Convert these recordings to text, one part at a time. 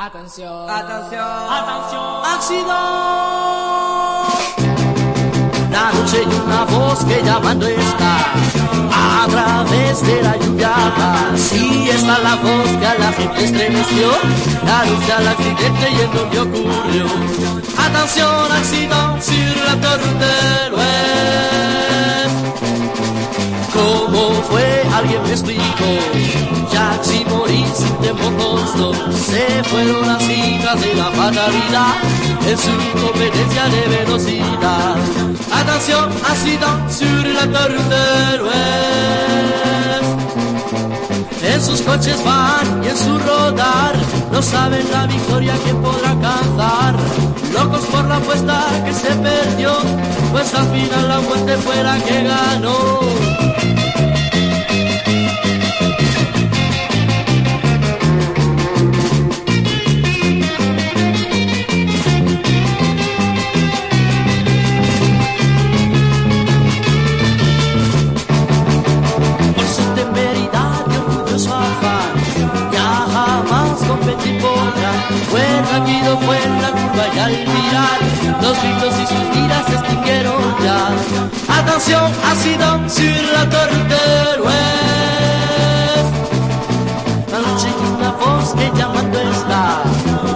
Atención. Atención. Atención. Accident. La noche y una voz que llamando está a través de la lluvia. Sí, está la voz que a la gente estremeció, anuncia el accidente y en donde ocurrió. Atención, accident sur la torre del Ouest. ¿Cómo fue? Alguien me explicó. Se fueron las hijas de la fatalidad en su competencia de velocidad. Atención, accident sur la torre del Ouest. En sus coches van y en su rodar no saben la victoria que podrá alcanzar. Locos por la apuesta que se perdió, pues al final la muerte fue la que ganó. Al mirar, los gritos y sus vidas extinguieron ya. Atención, accident sur la torre del. La noche y una voz que llamando está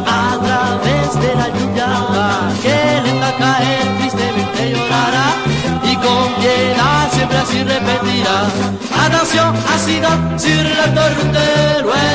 a través de la lluvia va, que lenta caer tristemente llorará y con piedad siempre así repetirá. Atención, accident sur la torre del Ouest.